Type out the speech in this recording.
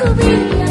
cubría